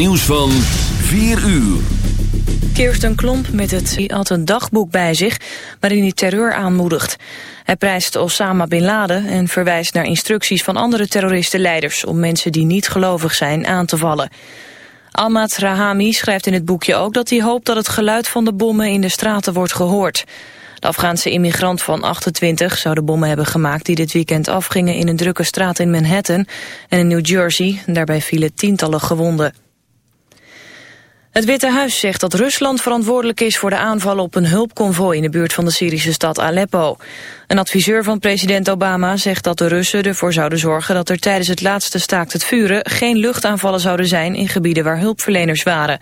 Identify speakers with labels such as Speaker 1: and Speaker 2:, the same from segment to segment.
Speaker 1: Nieuws van 4 uur.
Speaker 2: Kirsten Klomp met het hij had een dagboek bij zich waarin hij terreur aanmoedigt. Hij prijst Osama Bin Laden en verwijst naar instructies van andere terroristenleiders om mensen die niet gelovig zijn aan te vallen. Ahmad Rahami schrijft in het boekje ook dat hij hoopt dat het geluid van de bommen in de straten wordt gehoord. De Afghaanse immigrant van 28 zou de bommen hebben gemaakt die dit weekend afgingen in een drukke straat in Manhattan en in New Jersey. Daarbij vielen tientallen gewonden. Het Witte Huis zegt dat Rusland verantwoordelijk is voor de aanvallen op een hulpconvoi in de buurt van de Syrische stad Aleppo. Een adviseur van president Obama zegt dat de Russen ervoor zouden zorgen dat er tijdens het laatste staakt het vuren geen luchtaanvallen zouden zijn in gebieden waar hulpverleners waren.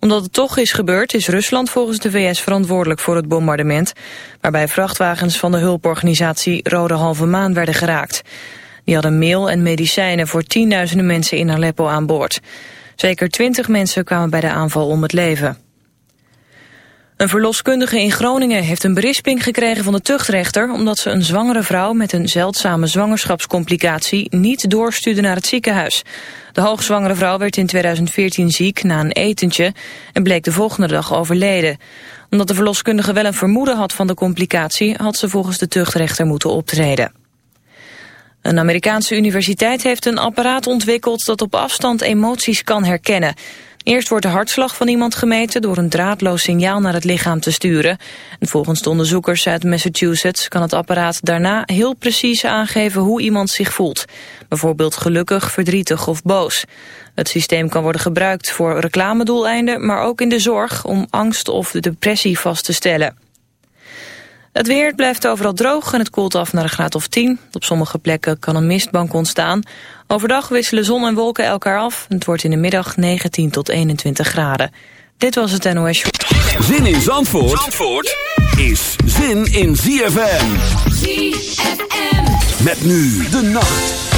Speaker 2: Omdat het toch is gebeurd is Rusland volgens de VS verantwoordelijk voor het bombardement, waarbij vrachtwagens van de hulporganisatie Rode Halve Maan werden geraakt. Die hadden meel en medicijnen voor tienduizenden mensen in Aleppo aan boord. Zeker twintig mensen kwamen bij de aanval om het leven. Een verloskundige in Groningen heeft een berisping gekregen van de tuchtrechter... omdat ze een zwangere vrouw met een zeldzame zwangerschapscomplicatie... niet doorstuurde naar het ziekenhuis. De hoogzwangere vrouw werd in 2014 ziek na een etentje... en bleek de volgende dag overleden. Omdat de verloskundige wel een vermoeden had van de complicatie... had ze volgens de tuchtrechter moeten optreden. Een Amerikaanse universiteit heeft een apparaat ontwikkeld dat op afstand emoties kan herkennen. Eerst wordt de hartslag van iemand gemeten door een draadloos signaal naar het lichaam te sturen. En volgens de onderzoekers uit Massachusetts kan het apparaat daarna heel precies aangeven hoe iemand zich voelt. Bijvoorbeeld gelukkig, verdrietig of boos. Het systeem kan worden gebruikt voor reclamedoeleinden, maar ook in de zorg om angst of depressie vast te stellen. Het weer blijft overal droog en het koelt af naar een graad of 10. Op sommige plekken kan een mistbank ontstaan. Overdag wisselen zon en wolken elkaar af. Het wordt in de middag 19 tot 21 graden. Dit was het NOS
Speaker 1: Zin in Zandvoort, Zandvoort is zin in ZFM. ZFM. Met nu de nacht.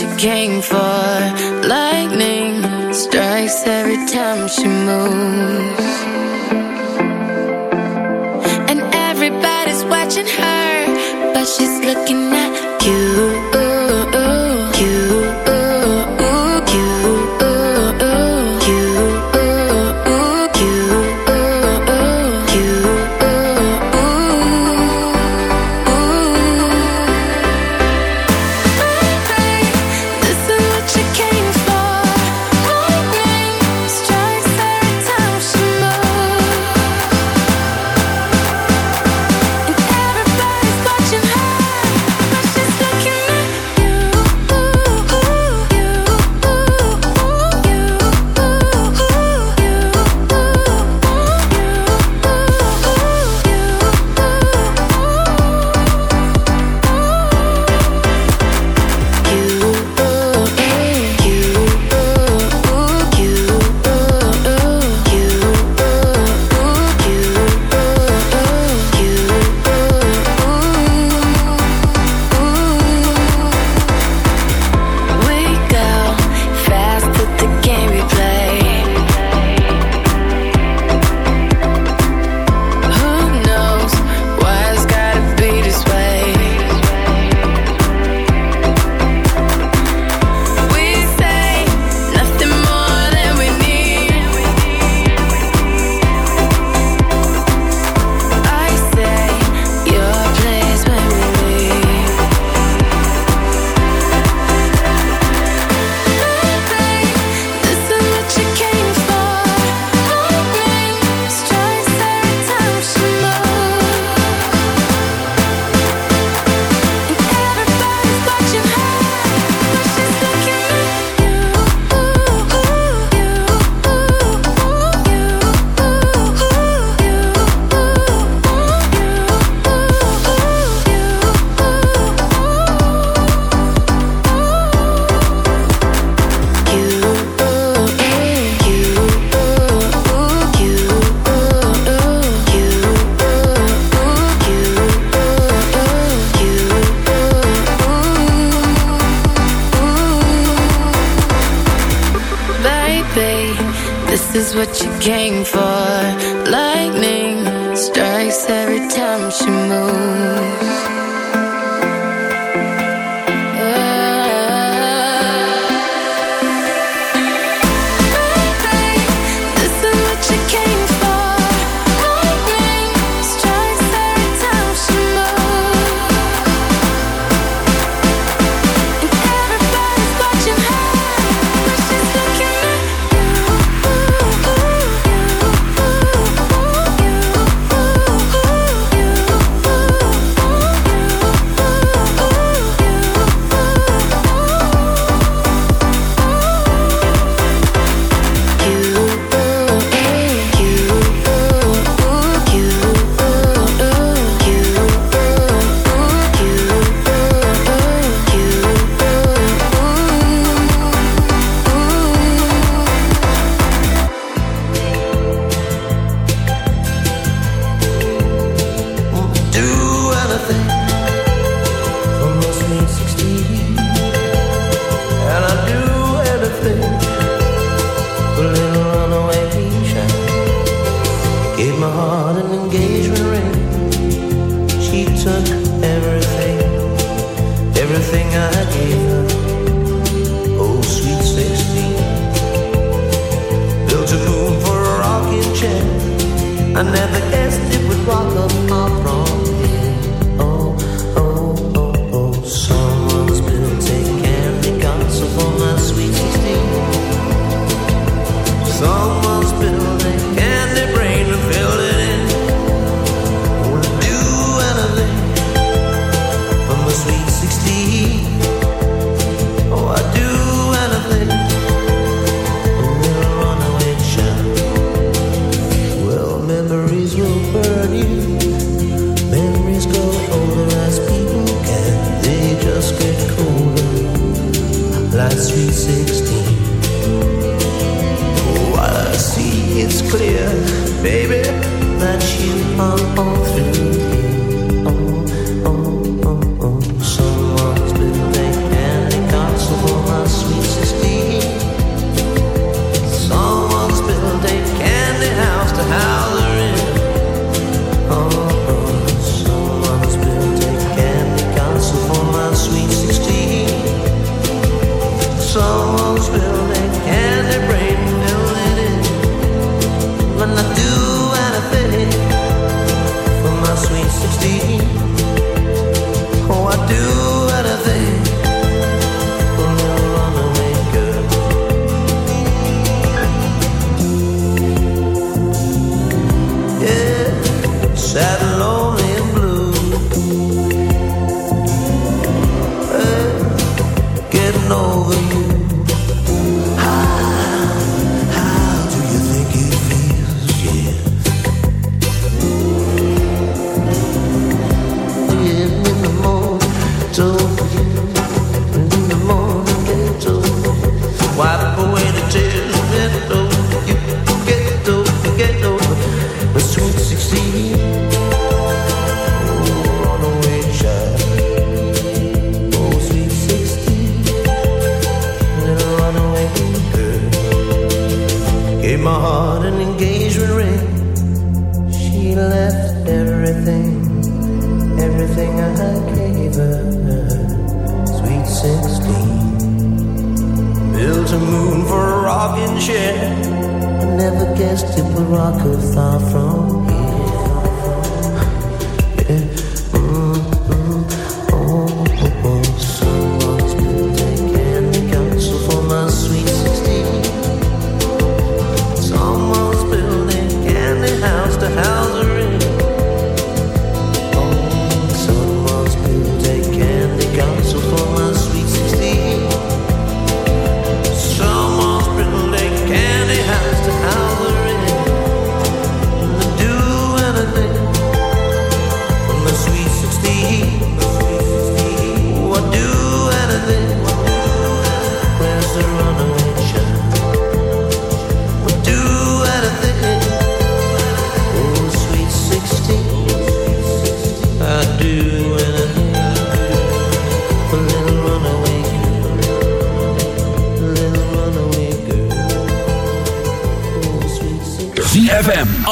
Speaker 3: you came for.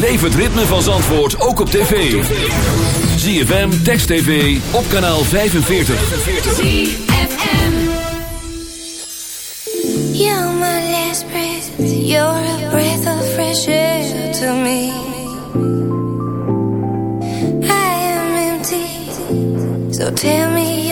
Speaker 1: Beleef het ritme van Zandvoort ook op tv. ZFM, Text TV, op kanaal 45. ZFM.
Speaker 4: You're my last breath, you're a breath of fresh air to me. I am empty, so tell me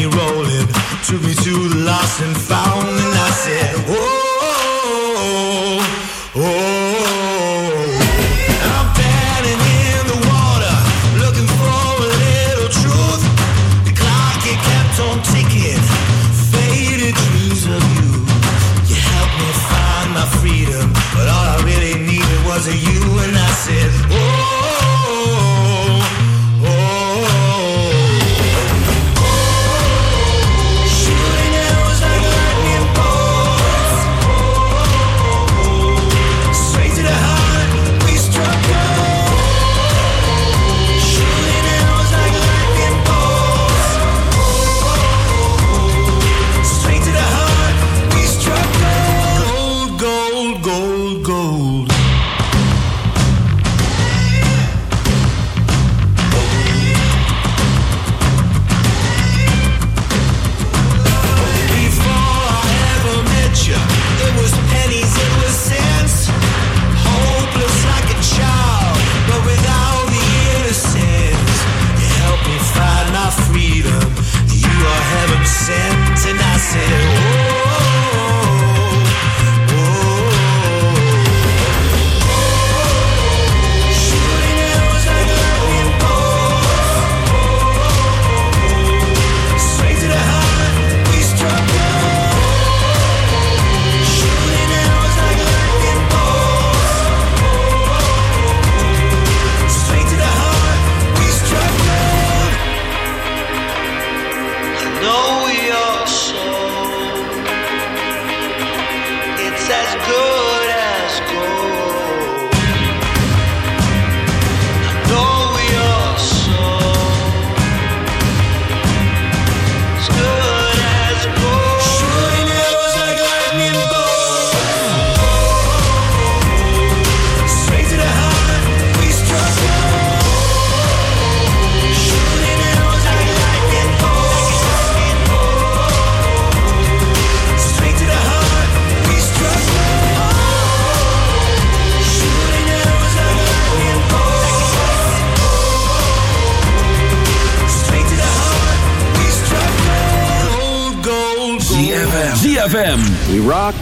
Speaker 4: me rolling, took to the lost
Speaker 5: and found.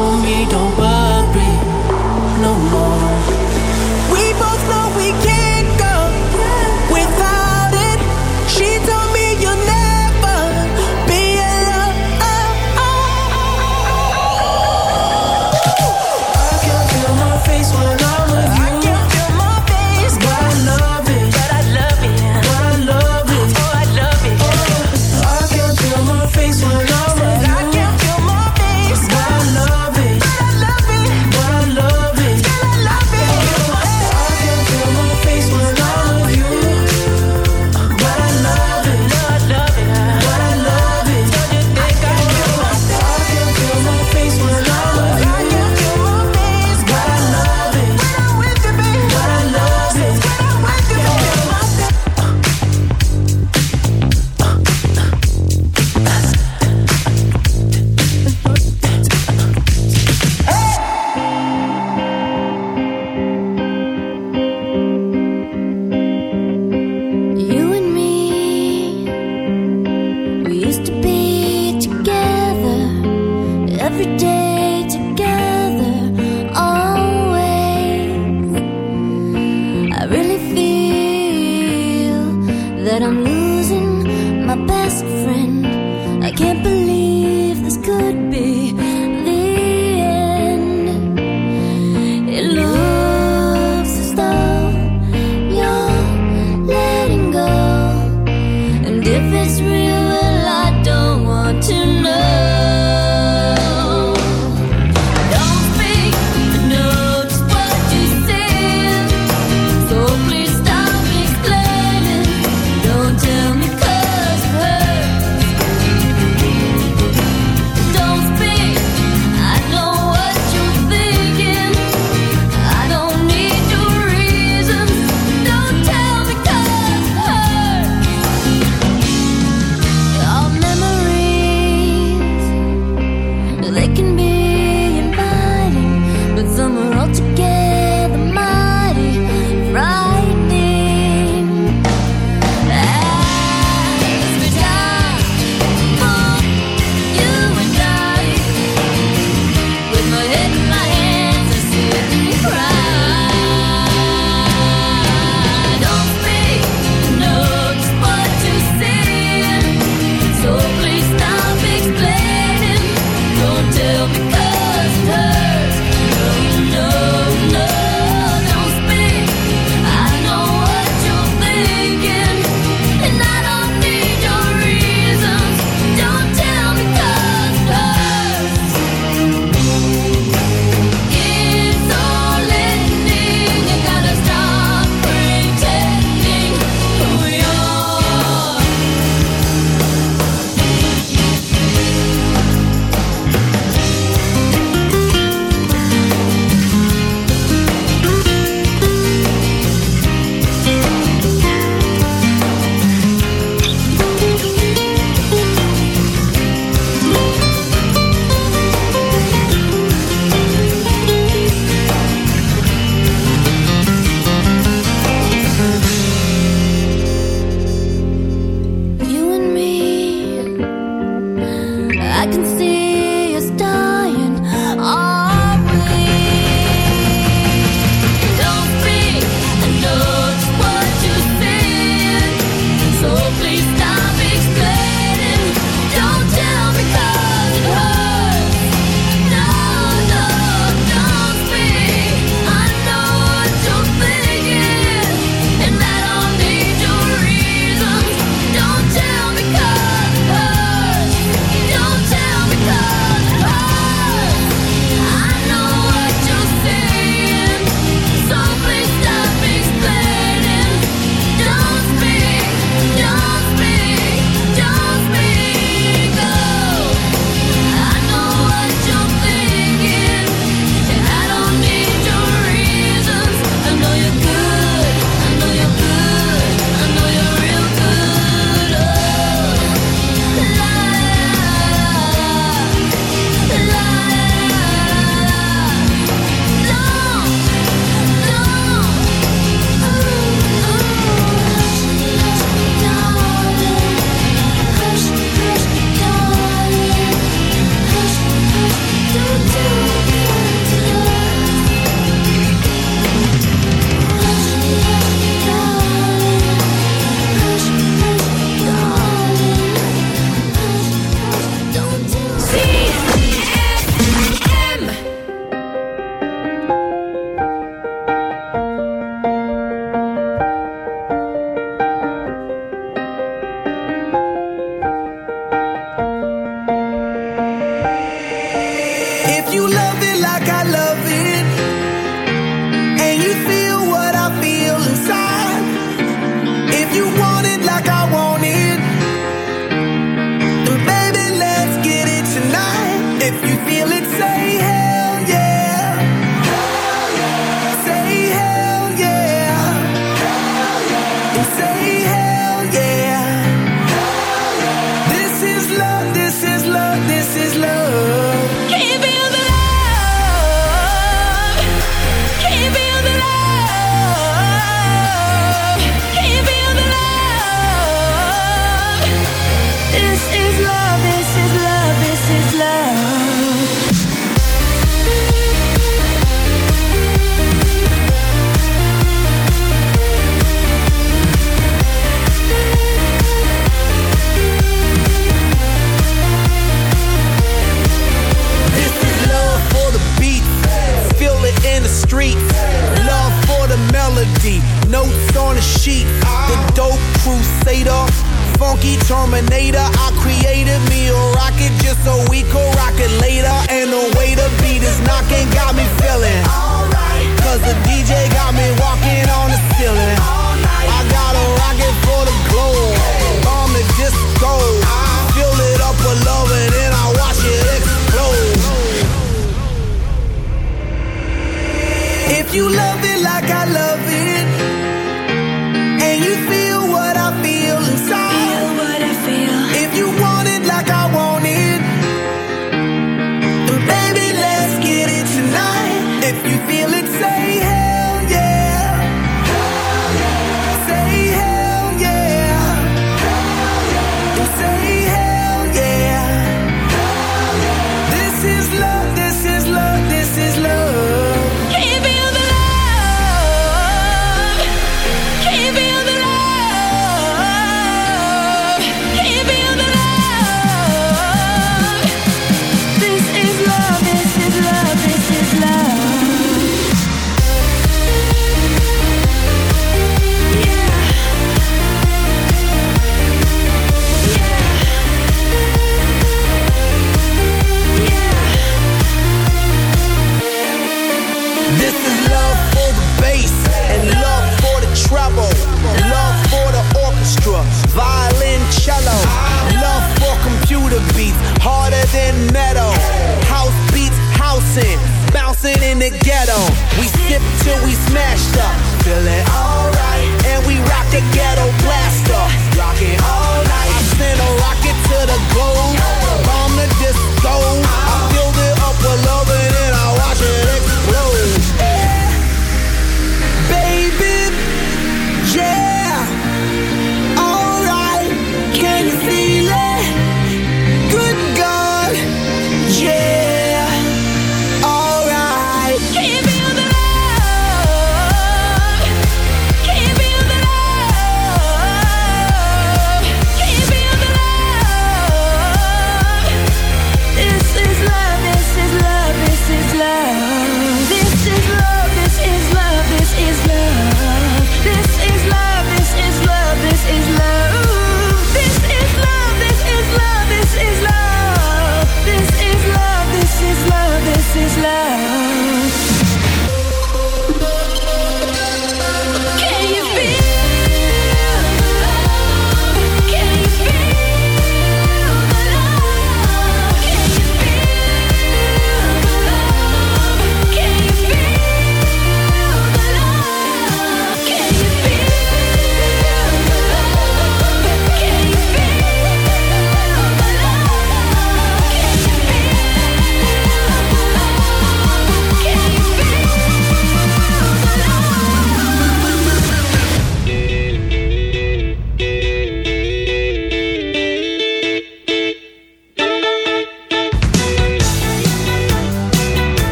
Speaker 6: for me, don't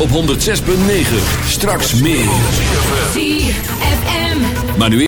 Speaker 1: op 106.9. Straks meer.
Speaker 4: 4FM.
Speaker 1: Maar nu